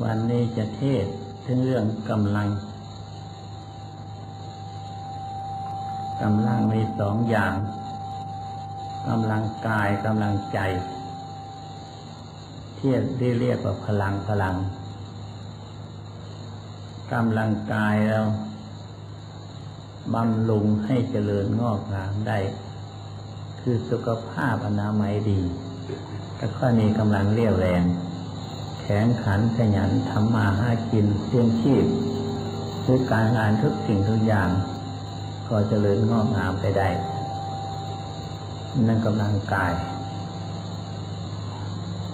วันนี้จะเทศถึงเรื่องกำลังกำลังมีสองอย่างกำลังกายกำลังใจ เทียบได้เรียกว่าพลังพลังกำลังกายแล้วบำรุงให้เจริญงอกงามได้ คือสุขภาพอนามัยดีแต่ข้อนี้กำลังเรียวแรง แข็งขันขยันทำมาหากินเลี้ยงชีพด้วยการงานทุกสิ่งทุกอย่าง ก็เจริญงอกงามไปได้ นั่นกำลังกาย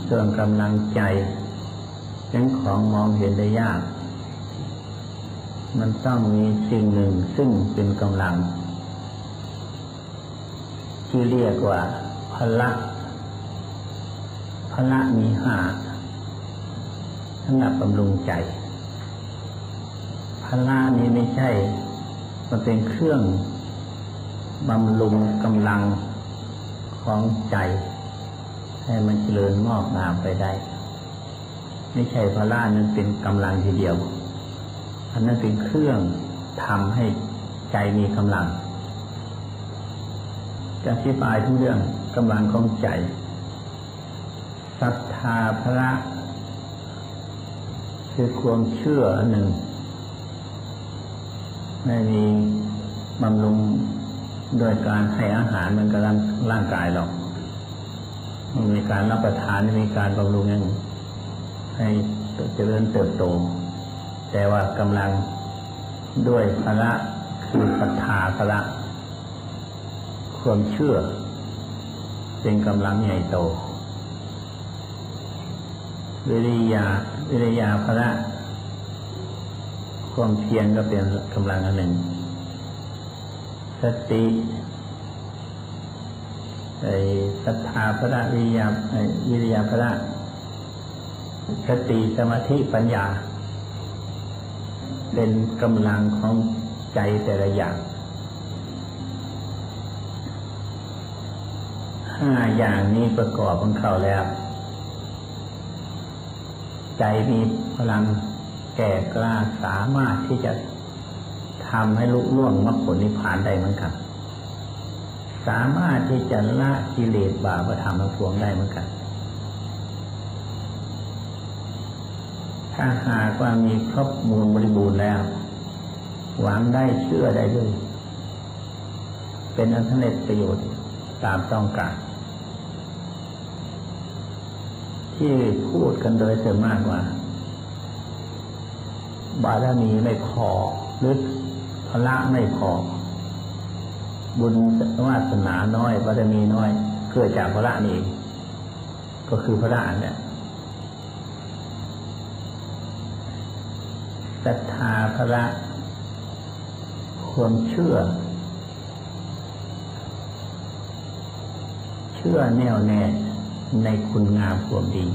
ส่วนกำลังใจเป็นของมองเห็นได้ยาก มันต้องมีสิ่งหนึ่งซึ่งเป็นกำลัง ที่เรียกว่าพละพละมีห้า สำหรับบำรุงใจพละนี้ไม่ใช่ มันเป็นเครื่องบำรุงกำลังของใจ ให้มันเจริญงอกงามไปได้ ไม่ใช่พละนั้นเป็นกำลังทีเดียวอันนั้นเป็นเครื่องทำให้ใจมีกำลังจะอธิบายทุกเรื่องกำลังของใจศรัทธาพระ คือความเชื่ออันหนึ่ง ไม่มีบำรุงโดยการให้อาหารมันกับร่างกายหรอกมันมีการรับประทานมีการบำรุงยังให้เจริญเติบโต แต่ว่ากำลังด้วยพระคือศรัทธาพระความเชื่อ เป็นกำลังใหญ่โต วิริยาวิริยาพระความเพียรก็เป็นกำลังอันหนึ่ง สติไอ้ศรัทธาพระวิริยาวิริยาพระสติสมาธิปัญญา เป็นกำลังของใจแต่ละอย่างห้าอย่างนี้ประกอบของเขาแล้ว ใจมีพลังแก่กล้าสามารถที่จะทำให้ลุล่วงมรรคผลนิพพานได้เหมือนกัน สามารถที่จะละกิเลสบาปธรรมทั้งปวงได้เหมือนกัน ถ้าหากว่ามีครบมูลบริบูรณ์แล้ว หวังได้เชื่อได้ด้วย เป็นอันเน็ประโยชน์ตามต้องการ ที่พูดกันโดยส่วนมากว่า บารมีไม่พอหรือพละไม่พอ บุญวาสนาน้อยบารมีน้อยเกิดจากพระนี่ก็คือพระเนี่ยศรัทธาพระความเชื่อ เชื่อแน่วแน่ ในคุณงามความดี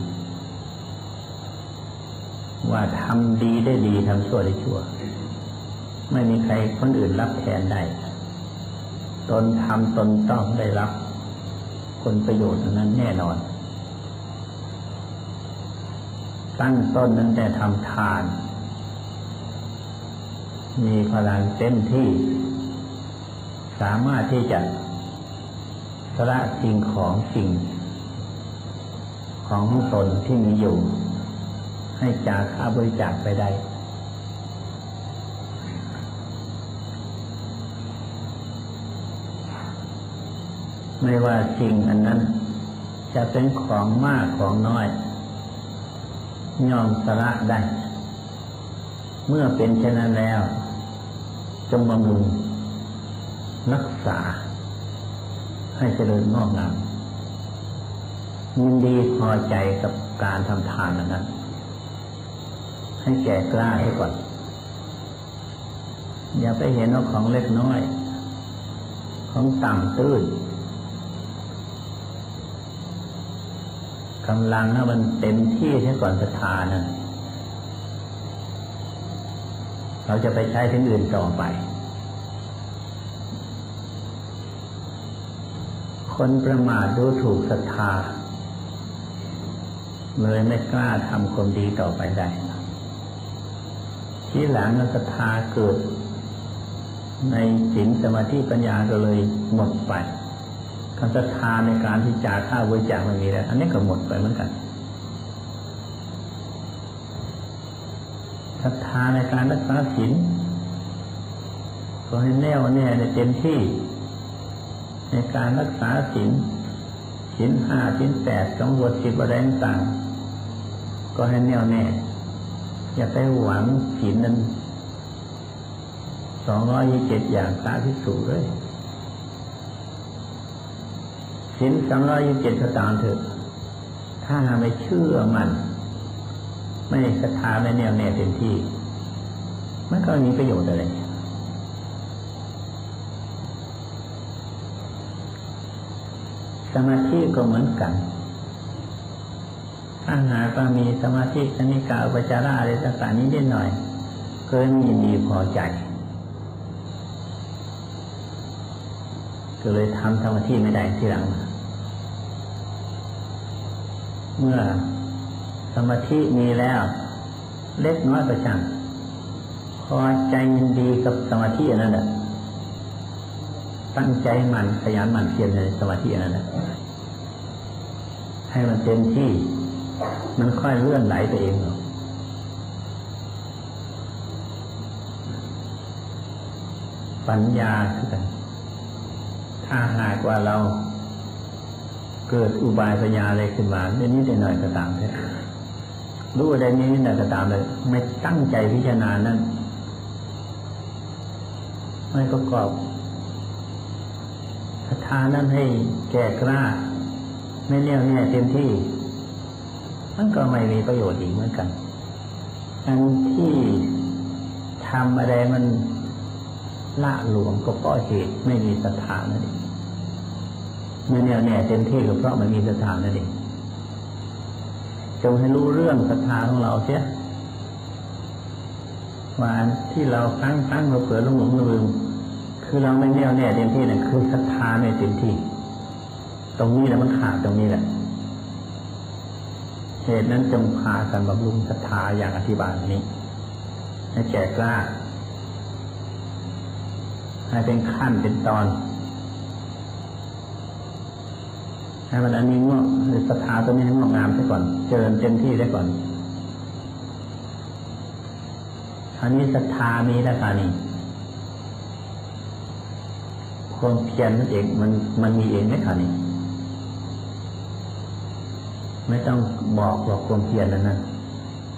ว่าทำดีได้ดีทำชั่วได้ชั่ว ไม่มีใครคนอื่นรับแทนได้ ตนทำตนต้องได้รับผลประโยชน์นั้นแน่นอน ตั้งต้นนั้นแต่ทำทาน มีพลังเต็มที่ สามารถที่จะสละสิ่งของสิ่ง ของตนที่มีอยู่ ให้จากค่าบริจาคไปได้ไม่ว่าสิ่งอันนั้น จะเป็นของมากของน้อยยอมสละได้ เมื่อเป็นเช่นนั้นแล้ว จงบำรุง รักษา ให้เจริญงอกงาม ยินดีพอใจกับการทำทานนั้นให้แก่กล้าให้ก่อน อย่าไปเห็นว่าของเล็กน้อย ของต่ำตื้นกำลังถ้ามันเต็มที่ใช้ก่อนศรัทธานะเราจะไปใช้ที่อื่นต่อไป คนประมาทดูถูกศรัทธา เลยไม่กล้าทำความดีต่อไปได้ทีหลังนั้นศรัทธาเกิด ในศีลสมาธิปัญญาก็เลยหมดไปคำศรัทธาในการที่จ่ายค่าบริจาคมันมีแล้วอันนี้ก็หมดไปเหมือนกันศรัทธาในการรักษาศีลก็ให้แน่วแน่ในเต็มที่ ในการรักษาศีลศีลห้าศีลแปดสองบทสิบอะไรต่าง ก็ให้แน่วแน่ อย่าไปหวังศีลนั้นสองร้อยยี่สิบเจ็ดอย่างพระพิสูจเลยศีลสองร้อยยี่สิบเจ็ดก็ตามเถอะ ถ้าไม่เชื่อมัน ไม่ศรัทธาไม่แน่วแน่เต็มที่ มันก็มีประโยชน์อะไรสมาธิก็เหมือนกัน ถ้าหากว่ามีสมาธิชนิกาอุปจาระอะไรต่างๆนี้นิดหน่อยเกินมีดีพอใจก็เลยทำสมาธิไม่ได้ทีหลัง เมื่อสมาธิมีแล้ว เล็กน้อยประจังพอใจยินดีกับสมาธินั้นแหละตั้งใจมันขยันมันเพียรในสมาธินั้นแหละให้มันเต็มที่ มันค่อยเลื่อนไหลไปเองปัญญาคือกัน ถ้าหากว่าเราเกิดอุบายปัญญาอะไรขึ้นมาเรื่องนี้ได้หน่อยก็ตามเถอะรู้อะไรนี้หน่อยก็ตามเลย ไม่ตั้งใจพิจารณานั้นไม่ประกอบศรัทธานั้นให้แก่กล้า ไม่แน่วแน่เต็มที่ มันก็ไม่มีประโยชน์อีกเหมือนกันอันที่ทำอะไรมันละหลวมก็เพราะเหตุไม่มีศรัทธานั่นเองไม่แน่วแน่เต็มที่ก็เพราะมันมีศรัทธานั่นเองจงให้รู้เรื่องศรัทธาของเราเสียว่าที่เราตั้งตั้งเราเผื่อลงหลงลืมคือเราไม่แน่วแน่เต็มที่นี่ยคือศรัทธาไม่เต็มที่ ตรงนี้แหละมันขาดตรงนี้แหละ เหตุนั้นจงพากันบำรุงศรัทธาอย่างอธิบายนี้ ให้แก่กล้า ให้เป็นขั้นเป็นตอน ให้มันอันนี้งอกศรัทธาตัวนี้ให้งอกงามซะก่อน เจริญเต็มที่ได้ก่อนคราวนี้ศรัทธามีแล้วค่ะนี่ความเพียรนั่นเองมันมันมีเองไหมคะนี่ ไม่ต้องบอกหรอกความเพียรนั้นนะ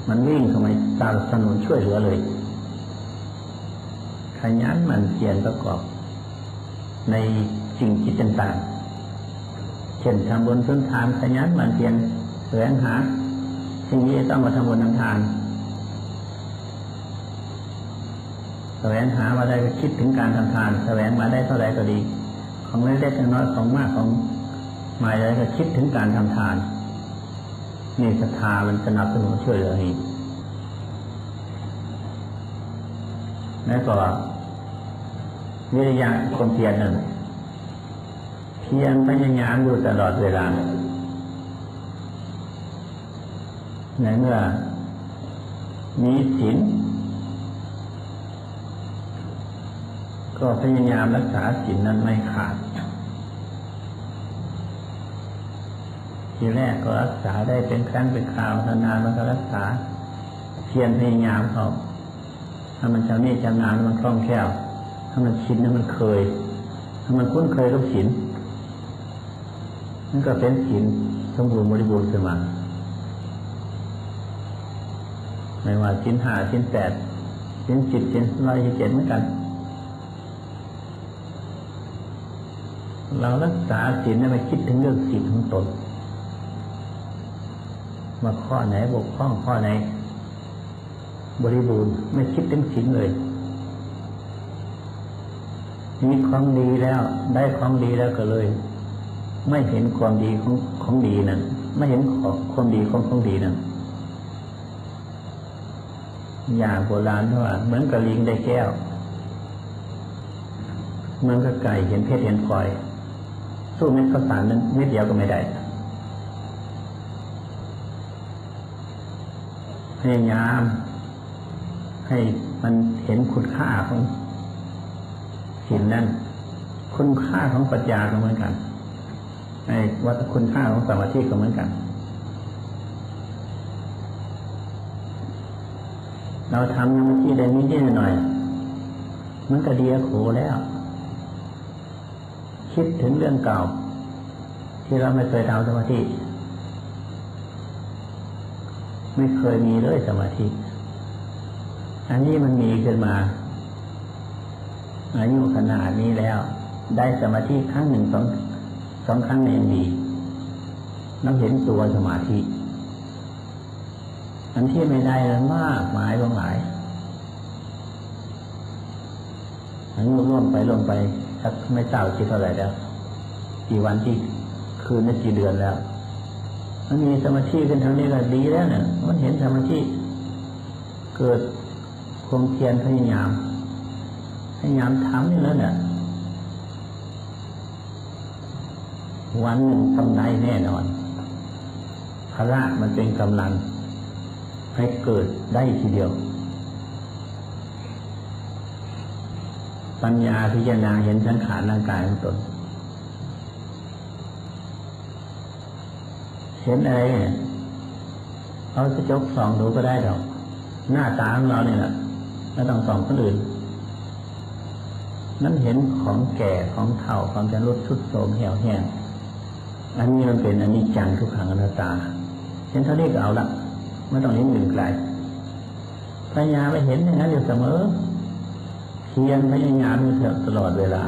มันวิ่งเข้ามาตามสนุนช่วยเหลือเลย ขยันมันเพียรประกอบ ในสิ่งจิตต่างๆเช่นทำบุญพื้นทานขยันมันเพียรแสวงหา สิ่งนี้ต้องมาทำบุญทำทานแสวงหามาได้ก็คิดถึงการทำทาน แสวงมาได้เท่าไรก็ดี ของเล็กๆน้อยของมากของหมายอะไรก็คิดถึงการทำทาน นี่ศรัทธามันสนับสนุนช่วยเหลือนี้แล้วก็วิริยะความเพียรนั่นเพียรพยายามอยู่ตลอดเวลาในเมื่อมีศีลก็พยายามรักษาศีลนั้นไม่ขาด ทีแรกก็รักษาได้เป็นครั้งเป็นคราวนานมันก็รักษาเพียรพยายามเขาถ้ามันชำนิชำนาญมันคล่องแคล่วถ้ามันชินถ้ามันเคย ถ้ามันคุ้นเคยกับศีลนั่นก็เป็นศีลสมบูรณ์บริบูรณ์ขึ้นมาไม่ว่าชิ้นห้าชิ้นแปดชิ้นสิบชิ้นร้อยชิ้นเจ็ดเหมือนกัน เรารักษาศีลไม่คิดถึงเรื่องศีลของตน ว่าข้อไหนบกพร่องข้อไหน บริบูรณ์ไม่คิดถึงศีลเลยมีของดีแล้ว ได้ของดีแล้วก็เลย ไม่เห็นความดีของของดีนั้นไม่เห็นขอบความดีของของดีนั้นอย่างโบราณว่าเหมือนกับลิงได้แก้วเหมือนกับไก่เห็นเพชรเห็นพลอย สู้เม็ดข้าวสารนั้นเม็ดเดียวก็ไม่ได้พ ยายาม ให้มันเห็นคุณค่าของสิ่งนั้นคุณค่าของปัญญาก็เหมือนกันไอ้วัตคุณค่าของสมาธิก็เหมือนกัน เราทำสมาธิได้นิดหน่อย มันก็ดียโขแล้ว คิดถึงเรื่องเก่า ที่เราไม่เคยทำสมาธิ ไม่เคยมีเลยสมาธิ อันนี้มันมีขึ้นมาอายุขนาดนี้แล้ว ได้สมาธิครั้งหนึ่งสองสองครั้งในดีตเราเห็นตัวสมาธิ อันที่ไม่ได้นั้นมากมายลงหลายอายุร่วมไปลงไปสักไม่เจ้าคิดเท่าไหร่แล้ว กี่วันที่คืนนั้นกี่เดือนแล้ว มันมีสมาธิขึ้นท่านี้ก็ดีแล้วเนี่ยมันเห็นสมาธิเกิดความเพียรพยายามพยายามทำนี่แล้วเนี่ยวันหนึ่งทำได้แน่นอนพระมันเป็นกำลัง ให้เกิดได้ทีเดียว ปัญญาพิจารณาเห็นสังขารร่างกายของตน เห็นอะไรเนี่ยเอากระจกส่องดูก็ได้ดอก หน้าตาของเราเนี่ยแหละไม่ต้องส่องคนอื่นนั่นเห็นของแก่ของเฒ่าของจะลดชุดโสมเหี่ยวแห้งอันนี้มันเป็นอันนี้จังทุกขังอนัตตา เห็นเท่านี้ก็เอาละไม่ต้องเห็นอื่นไกลพยายามไปเห็นอย่างนั้นอยู่เสมอเพียรพยายามอยู่ตลอดเวลา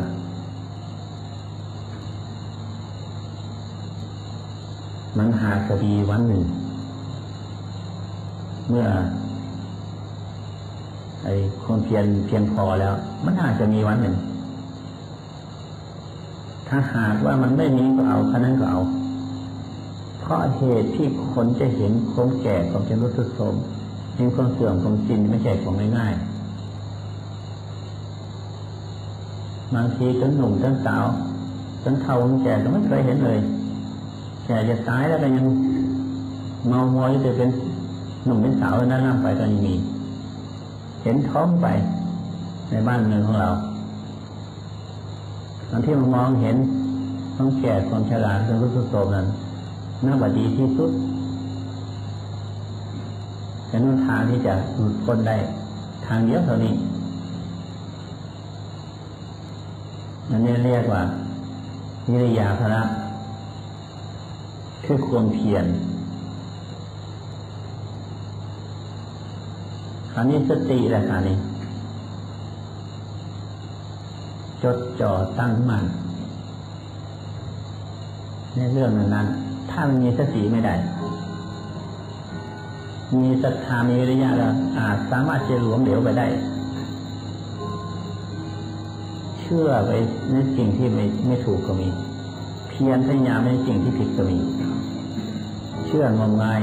มันหาคดีวันหนึ่ง เมื่อ ไอ้คนเพียรเพียงพอแล้ว มันอาจจะมีวันหนึ่ง ถ้าหากว่ามันไม่มีก็เอาคันนั้นก็เอา เพราะเหตุที่คนจะเห็นความแก่ของจะรู้สึกสมเห็นความเสื่อมของจริงไม่ใช่ของง่ายๆบางทีทั้งหนุ่มทั้งสาวทั้งเฒ่าทั้งแก่ก็ไม่เคยเห็นเลย แก่จะตายแล้วก็ยังเมามอยจะเป็นหนุ่มเป็นสาวนั้นนั่งไปก็ยังมี เห็นท้องไปในบ้านเมืองของเราตอนที่มันมองเห็นต้องแก่ความฉลาดความรู้สึกโตนั้นน่าบดีที่สุดเป็นทางที่จะหลุดพ้นได้ทางเดียวเท่านี้อันนี้เรียกว่าวิริยาภระ คือความเพียรคราวนี้สติแหละค่ะนี่จดจ่อตั้งมั่นในเรื่องนั้น ถ้ามันมีสติไม่ได้ มีศรัทธามีวิริยะแล้วอาจสามารถจะหลวมเหลวไปได้ เชื่อไปในสิ่งที่ไม่ไม่ถูกก็มี เพียรพยายามในสิ่งที่ผิดก็มี เชื่องมงาย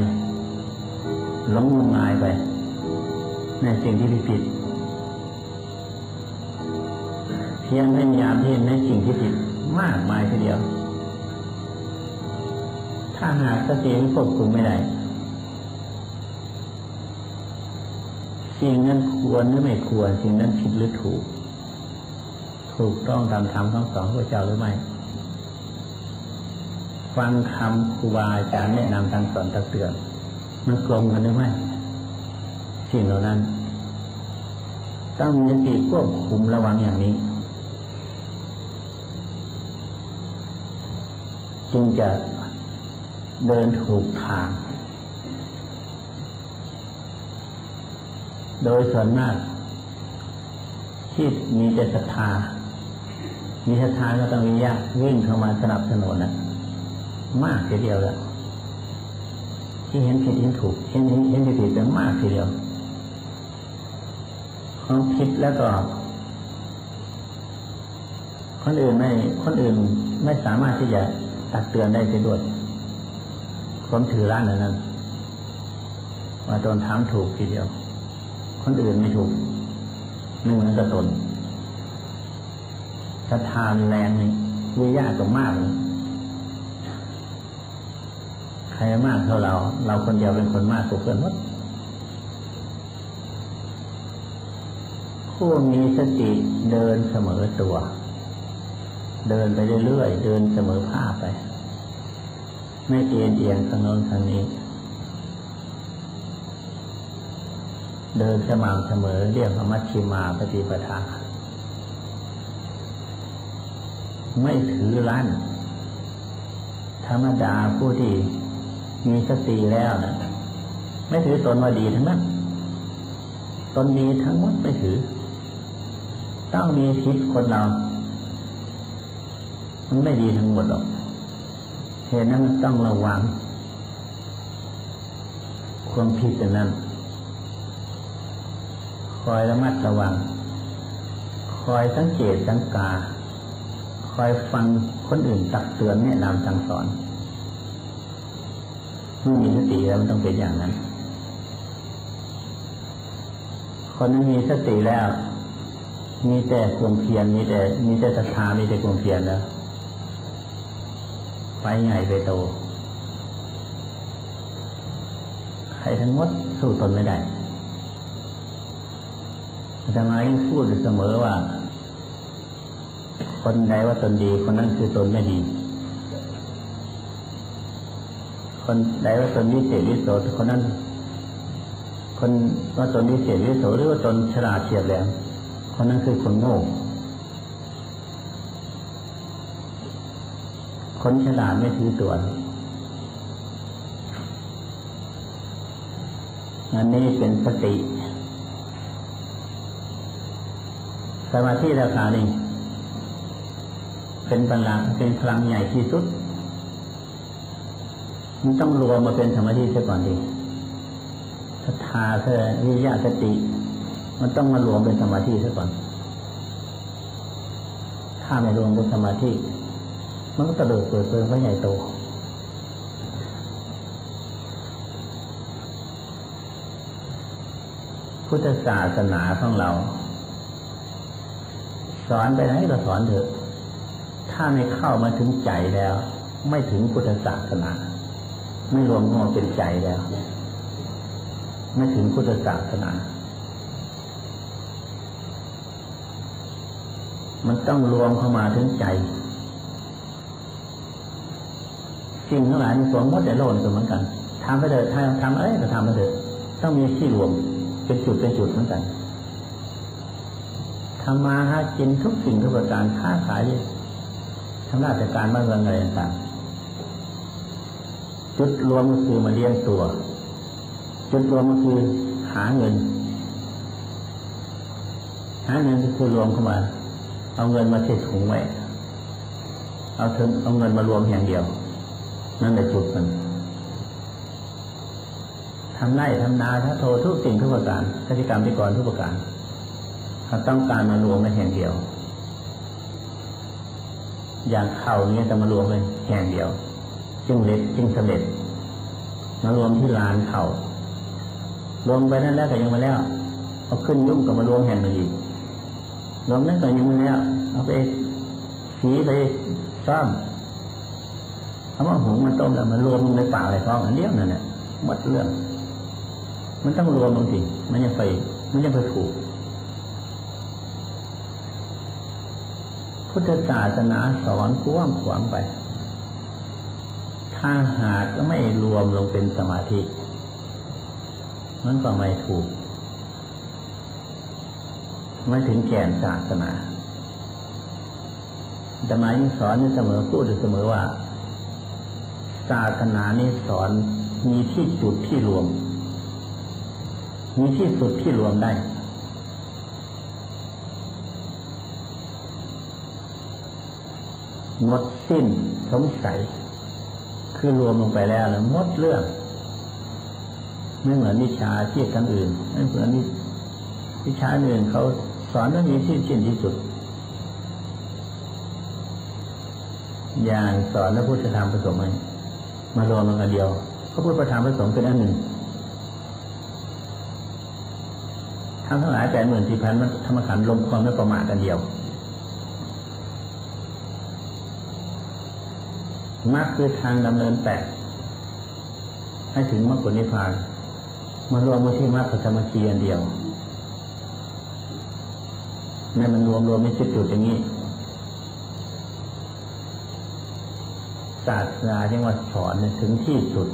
หลงงมงายไป ในสิ่งที่ผิดผิดเพียงพยายามที่ในสิ่งที่ผิดมากมายทีเดียว ถ้าหากสติควบคุมไม่ได้สิ่งนั้นควรหรือไม่ควร สิ่งนั้นผิดหรือถูก ถูกต้องตามธรรมทั้งสองพระเจ้าหรือไม่ ฟังคำครูบาอาจารย์แนะนำทางสอนตักเตือนมันกลมกันหรือไม่สิ่งเหล่านั้น ต้องมีสติควบคุมระวังอย่างนี้ จึงจะเดินถูกทาง โดยส่วนมากที่มีแต่ศรัทธา มีศรัทธาก็ต้องมีญาติวิ่งเข้ามาสนับสนุนนะ มากทีเดียวแล้วที่เห็นผิดเห็นถูกเห็นเห็นเห็นผิดเป็นมากทีเดียวความผิดแล้วก็คนอื่นไม่คนอื่นไม่สามารถที่จะตักเตือนได้เสียด้วยความถือร้านนั้นว่าตนทำถูกทีเดียว คนอื่นไม่ถูกไม่เหมือนกับตนศรัทธาแรงนี่วิยาตรงมากเลย ใครมากเท่าเรา เราคนเดียวเป็นคนมากกว่าเพื่อนหมดผู้มีสติเดินเสมอตัว เดินไปเรื่อยๆเดินเสมอภาพไป ไม่เอียงเอียงทางโน้นทางนี้ เดินสม่ำเสมอเรียกว่ามัชชิมาปฏิปทา ไม่ถือรั้นธรรมดาผู้ที่ มีสติแล้วนะไม่ถือตนว่าดีทั้งนั้นตนดีทั้งหมดไม่ถือ ต้องมีคิดคนเรา มันไม่ดีทั้งหมดหรอกเหตุนั้นต้องระวัง ความผิดนั้น คอยระมัดระวัง คอยสังเกตสังกา คอยฟังคนอื่นตักเตือนแนะนำสั่งสอน เมื่อมีสติแล้วมันต้องเป็นอย่างนั้น คนที่มีสติแล้ว มีแต่ความเพียรมีแต่ มีแต่ศรัทธามีแต่ความเพียรแล้วไปใหญ่ไปโตใครทั้งหมดสู้ตนไม่ได้แต่มายังพูดอยู่เสมอว่า คนใดว่าตนดี คนนั้นคือตนไม่ดี คนใดว่าตนวิเศษวิโสคนนั้น คนว่าตนวิเศษวิโสหรือว่าตนฉลาดเฉียบแหลมคนนั้นคือคนโง่คนฉลาดไม่ถือตัวอันนี้เป็นสติ สมาธิราคานี่เป็นพลังเป็นพลังใหญ่ที่สุด มันต้องรวมมาเป็นสมาธิเสียก่อนดีศรัทธาเธอวิริยะสติ มันต้องมารวมเป็นสมาธิเสียก่อน ถ้าไม่รวมเป็นสมาธิ มันก็กระโดดเปิดเปิงก็ใหญ่โต พุทธศาสนาของเรา สอนไปไหนก็สอนเถอะ ถ้าไม่เข้ามาถึงใจแล้ว ไม่ถึงพุทธศาสนา ไม่รวมงอเป็นใจแล้ว ไม่ถึงพุทธศาสนา มันต้องรวมเข้ามาถึงใจสิ่งทั้งหลายในสวงมดแต่โลนก็เหมือนกันทำไปเถอะทำทำอะไรก็ทำไปเถอะต้องมีที่รวมเป็นจุดเป็นจุดเหมือนกันทำมาหากินทุกสิ่งทุกประการค้าขายทำราชการบ้านเมืองอะไรต่างๆ จุดรวมก็คือมาเลี้ยงตัว จุดรวมก็คือหาเงิน หาเงินก็คือรวมเข้ามา เอาเงินมาเช็ดถุงไว้เอาถึงเอาเงินมารวมอย่างเดียว นั่นแหละจุดมันทำไร่ทำนาถ้าโททุกสิ่งทุกประการกิจกรรมที่ก่อนทุกประการเขาต้องการมารวมในแห่งเดียว อย่างเข่าเนี้ยจะมารวมเป็นแห่งเดียว จึงเล็กจึงสำเร็จมารวมที่ลานเข่ารวมไปนั่นแล้วก็ยังมาแล้วเอาขึ้นยุ่งกับมารวมแห่งหนึ่งอีกรวมนั้นก็ยังมาแล้วเอาไปสีไปซ่อมเอามาหุงมาต้มแล้วมารวมในปากอะไรท้องอันเดียวนั่นแหละหมดเรื่อง มันต้องรวมบางทีมันยังไปมันยังไปถูกพุทธศาสนาสอนกว้างขวางไป ถ้าหากก็ไม่รวมลงเป็นสมาธิ มันก็ไม่ถูก ไม่ถึงแก่นศาสนาแต่มายิ่งสอนเสมอพูดยเสมอว่า ศาสนานี้สอนมีที่จุดที่รวม มีที่สุดที่รวมได้หมดสิ้นสงสัย คือรวมลงไปแล้วแล้วหมดเรื่อง ไม่เหมือนวิชาชีพกันอื่น ไม่เหมือนวิชาอื่นเขาสอนว่ามีที่สิ้นที่สุด อย่างสอนแล้วพุทธธรรมผสมกันมารวมกันเดียวพระพุทธธรรมผสมเป็นอันหนึ่งทั้งทั้งหลายแปดหมื่นสี่พันธรรมขันธ์ลงความไม่ประมาทกันเดียว มรรคคือทางดำเนินแปดให้ถึงมรรคผลนิพพานมารวมไมาที่มรรคสมาธิอันเดียวนี่มันรวมรวมไม่จุดจุดอย่างนี้ศาสนาที่ว่าสอนถึงที่สุด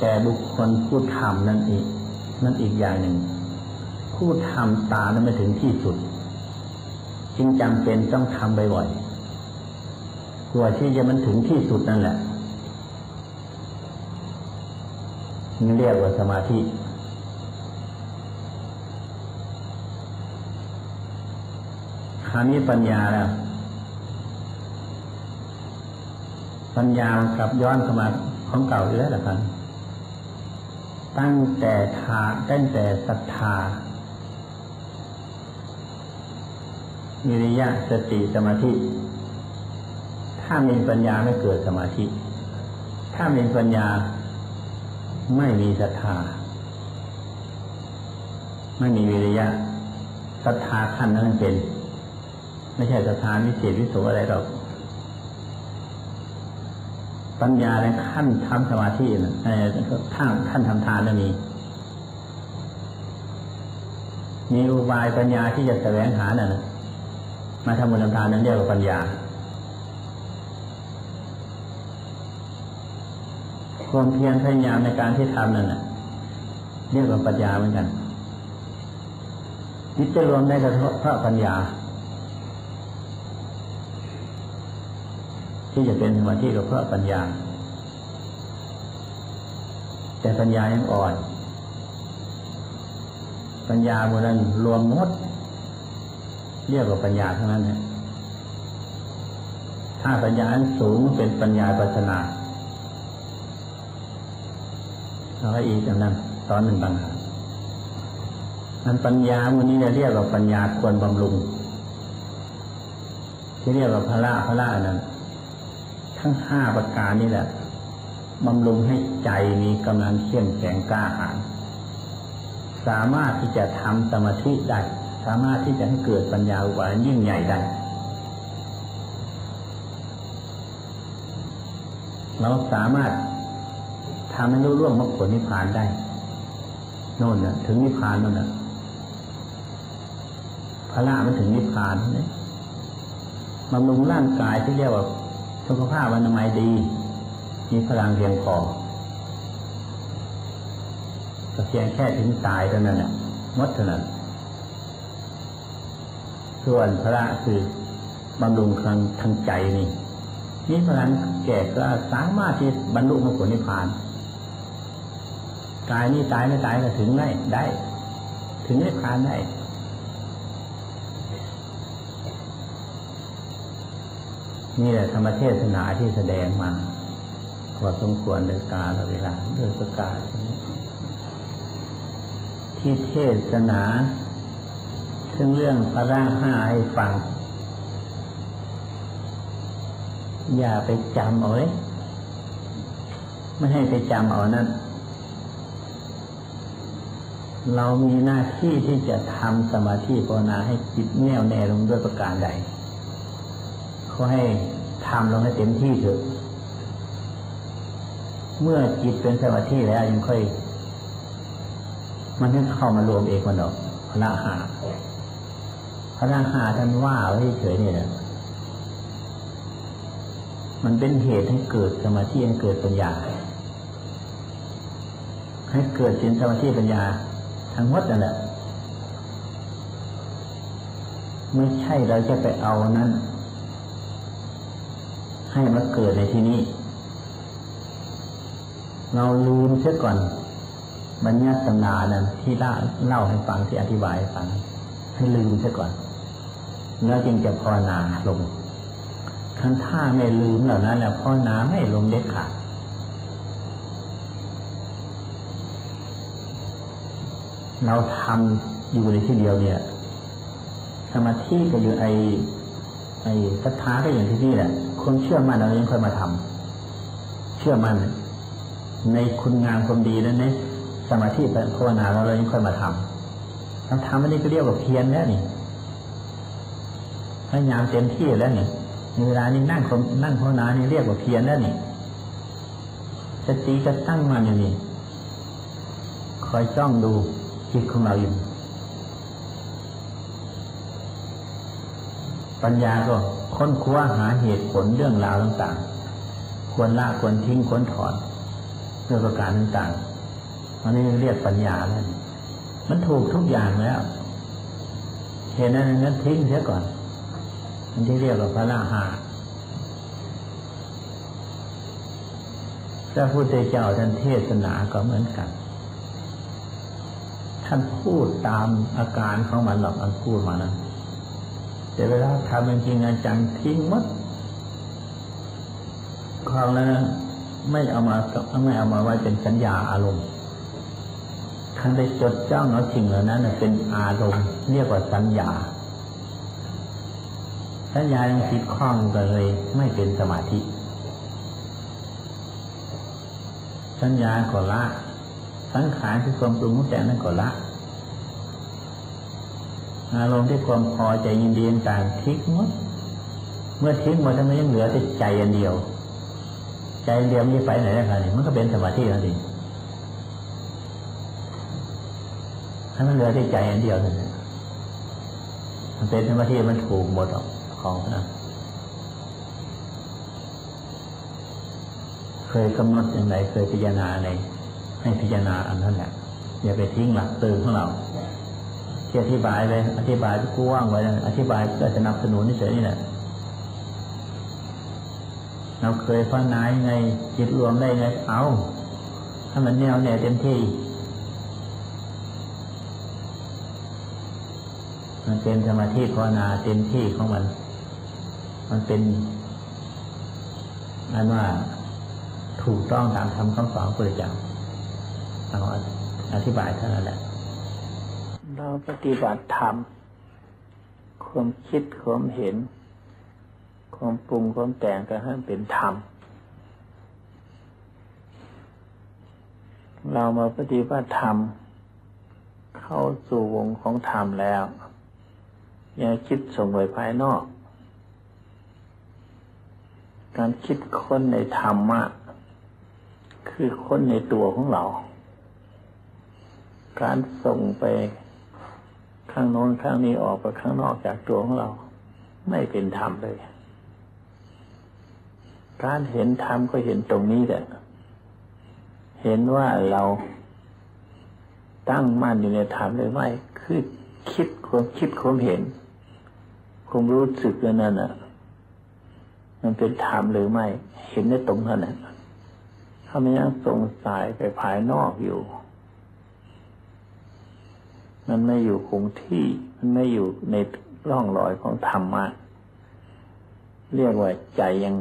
แต่บุคคลผู้ทำนั่นอีกนั่นอีกอย่างหนึ่ง ผู้ทำตานั้นไม่ถึงที่สุด จึงจำเป็นต้องทำบ่อยๆ กลัวที่จะมันถึงที่สุดนั่นแหละนี่เรียกว่าสมาธิ คราวนี้ปัญญาแล้วปัญญากลับย้อนเข้ามาของเก่าอีกแล้วล่ะครับตั้งแต่ทาตั้งแต่ศรัทธาวิริยะสติสมาธิ ถ้ามีปัญญาไม่เกิดสมาธิ ถ้ามีปัญญาไม่มีศรัทธา ไม่มีวิริยะศรัทธาขั้นนั้นเป็น ไม่ใช่ศรัทธาวิเศษวิโสอะไรหรอก ปัญญาในขั้นทำสมาธินะท่านท่านทำทานแล้วมี มีอุบายปัญญาที่จะแสวงหาน่ะมาทำบุญทำทานนั้นเรียกว่าปัญญา ความเพียรพยายามในการที่ทำนั่นนะเรียกว่าปัญญาเหมือนกันนิจจะรวมได้ก็เพราะปัญญา ที่จะเป็นสมาธิก็เพราะปัญญา แต่ปัญญายังอ่อน ปัญญาโบราณรวมหมดเรียกว่าปัญญาเทั้งนั้นเนี่ยถ้าปัญญาสูงเป็นปัญญาปัจนา เราก็อีกอันนั้นตอนหนึ่งต่างหากอันปัญญาวันนี้จะเรียกว่าปัญญาควรบำรุง ที่เรียกว่าพระพระนั้น ทั้งห้าประการนี่แหละบำรุงให้ใจมีกำลังเข้มแข็งกล้าหาญสามารถที่จะทำสมาธิได้ สามารถที่จะให้เกิดปัญญาอุบายยิ่งใหญ่ได้ เราสามารถ ทำให้รู้ร่วงมรรคผลนิพพานได้โน่นน่ะ ถึงนิพพานโน่นน่ะพระละมันถึงนิพพานนี่ยบำรุงร่างกายที่เรียกว่าสุขภาพอนามัยดี มีพลังเพียงพอเพียงแค่ถึงตายเท่านั้นแหละมดเท่านั้นส่วนพระคือบำรุงทางทางใจนี่นี่พลังแก่ก็สามารถที่บรรลุมรรคผลนิพพาน กายนี่ตายไม่ตายก็ถึงได้ได้ ถึงนิพพานได้นี่แหละธรรมเทศนาที่แสดงมาพอสมควรโดยกาลเวลาโดยประกาศที่เทศนาซึ่งเรื่องพระร่างห้าให้ฟัง อย่าไปจำเอาไว้ไม่ให้ไปจำเอานั้น เรามีหน้าที่ที่จะทำสมาธิภาวนาให้จิตแน่วแน่ลงด้วยประการใดเขาให้ทำลงให้เต็มที่เถอะ เมื่อจิตเป็นสมาธิแล้วยังค่อย มันก็เข้ามารวมเองมันหรอกพระหาพระหาท่านว่าไว้เฉยนี่แหละมันเป็นเหตุให้เกิดสมาธิให้เกิดปัญญาให้เกิดสินสมาธิปัญญา ทั้งหมดนั่นแหละไม่ใช่เราจะไปเอานั้น ให้มันเกิดในที่นี้ เราลืมเสียก่อนบัญญัติตำนานั้นที่เล่าเล่าให้ฟังที่อธิบายให้ฟัง ให้ลืมเสียก่อน แล้วจึงจะพอนาลงทั้งท่าไม่ลืมเหล่านั้นแล้วพอน้ำไม่ลงเด็ดขาด เราทำอยู่ในที่เดียวเนี่ยสมาธิก็อยู่ไอไอศรัทธาก็อย่างที่นี่แหละคนเชื่อมั่นเรายังค่อยมาทำเชื่อมั่นในคุณงามความดีนั้นในสมาธิภาวนาเราเรายังค่อยมาทำเราทำอันนี้ก็เรียกว่าเพียรแล้วนี่พยายามเต็มที่แล้วนี่ในเวลานี้นั่งนั่งภาวนานี่เรียกว่าเพียรแล้วนี่สติจะตั้งมันอยู่นี่คอยจ้องดู จิตของเราอยู่ ปัญญาก็ค้นคว้าหาเหตุผลเรื่องราวต่างๆ ควรละควรทิ้งควรถอนเรื่องประการต่างๆอันนี้เรียกปัญญาแล้วมันถูกทุกอย่างแล้วเห็นนั้นนั้นทิ้งเสียก่อน มันที่เรียกว่าพระละหาพระพุทธเจ้าท่านเทศนาก็เหมือนกัน ท่านพูดตามอาการของมันหรอกมันพูดมานั้นแต่เวลาทำจริงๆจังทิ้งมัดของแล้วนไม่เอามาไม่เอามาไว้เป็นสัญญาอารมณ์ท่านได้จดจ้องเอาสิ่งเหล่านั้นเป็นอารมณ์ เรียกว่าสัญญา สัญญายังคิดคล้องก็เลย ไม่เป็นสมาธิ สัญญาก็ละ สังขารคือความปรุงแต่งนั้นก็ละอารมณ์ที่ความพอใจยินดีต่างทิ้งหมดเมื่อทิ้งหมดทำไมยังเหลือแต่ใจอันเดียว ใจเดียวม่ไปไหนได้ครับมันก็เป็นสมาธิแล้วสิถ้ามันเหลือแต่ใจอันเดียวนั่นมันเป็นสมาธิมันถูกหมดของนะเคยกำหนดอย่างไรเคยพิจารณาใน ให้พิจารณาอันนั้นแหละอย่าไปทิ้งหลักตื่นของเราที่อธิบายเลยอธิบายกว้างไว้นะอธิบายเพื่อสนับสนุนเฉยนี่แหละเราเคยฟังนายไงจิตรวมได้ไงเอาถ้ามันแนวแน่เต็มที่มันเป็นสมาธิภาวนาเต็มที่ของมัน มันเป็นอันว่าถูกต้องตามคำคำสอนพระเจ้า เราอธิบายเท่านั้นแหละ เราปฏิบัติธรรม ความคิดความเห็น ความปรุงความแต่งก็ให้เป็นธรรม เรามาปฏิบัติธรรม เข้าสู่วงของธรรมแล้ว อย่าคิดส่งไปภายนอก การคิดค้นในธรรมะคือค้นในตัวของเรา การส่งไปข้างโน้นข้างนี้ออกไปข้างนอกจากตัวของเรา ไม่เป็นธรรมเลย การเห็นธรรมก็เห็นตรงนี้แหละ เห็นว่าเราตั้งมั่นอยู่ในธรรมหรือไม่คือคิดความคิดความเห็นความรู้สึกนั่นน่ะ มันเป็นธรรมหรือไม่ เห็นในตรงนั้นถ้ามันยังสงสัยไปภายนอกอยู่ มันไม่อยู่คงที่ มันไม่อยู่ในร่องรอยของธรรมะ เรียกว่าใจยัง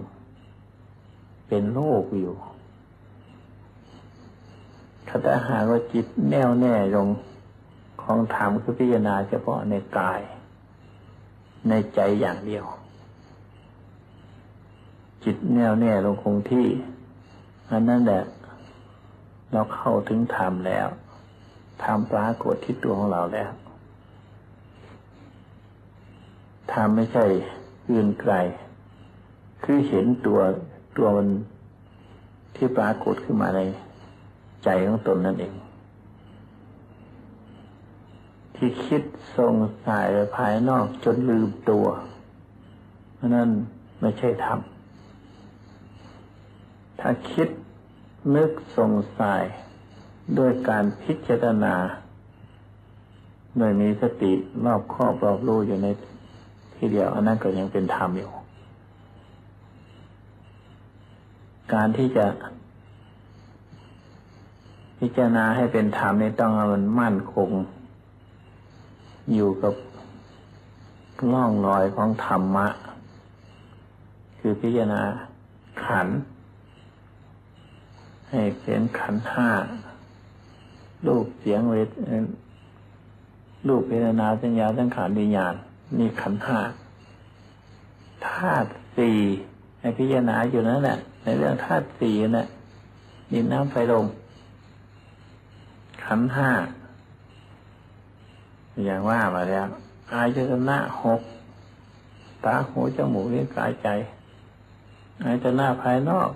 เป็นโลกอยู่ถ้าหากว่าจิตแน่วแน่ลงของธรรมคือพิจารณาเฉพาะในกาย ในใจอย่างเดียว จิตแน่วแน่ลงคงที่ อันนั้นแหละ เราเข้าถึงธรรมแล้ว ทำปรากฏที่ตัวของเราแล้วทำไม่ใช่อื่นไกล คือเห็นตัวตัวมันที่ปรากฏขึ้นมาในใจของตนนั่นเอง ที่คิดทรงสายไปภายนอกจนลืมตัวเพราะนั้นไม่ใช่ธรรม ถ้าคิดนึกสงสัย ด้วยการพิจารณาโดยมีสติรอบครอบรอบรู้อยู่ในที่เดียวอันนั้นก็ยังเป็นธรรมอยู่ การที่จะพิจารณาให้เป็นธรรมนี่ต้องมันมั่นคง อยู่กับล่องรอยของธรรมะ คือพิจารณาขัน ให้เห็นขันห้า รูปเสียงเวทรูปเวทนาสัญญาสังขารวิญญาณนี่ขันห้าธาตุสี่ในพิจารณาอยู่นั่นแหละในเรื่องธาตุสี่น่ะดินน้ำไฟลมขันห้าอย่างว่ามาแล้วอายจตนะหกตาหูจมูกลิ้นกายใจอายจตนะภายนอก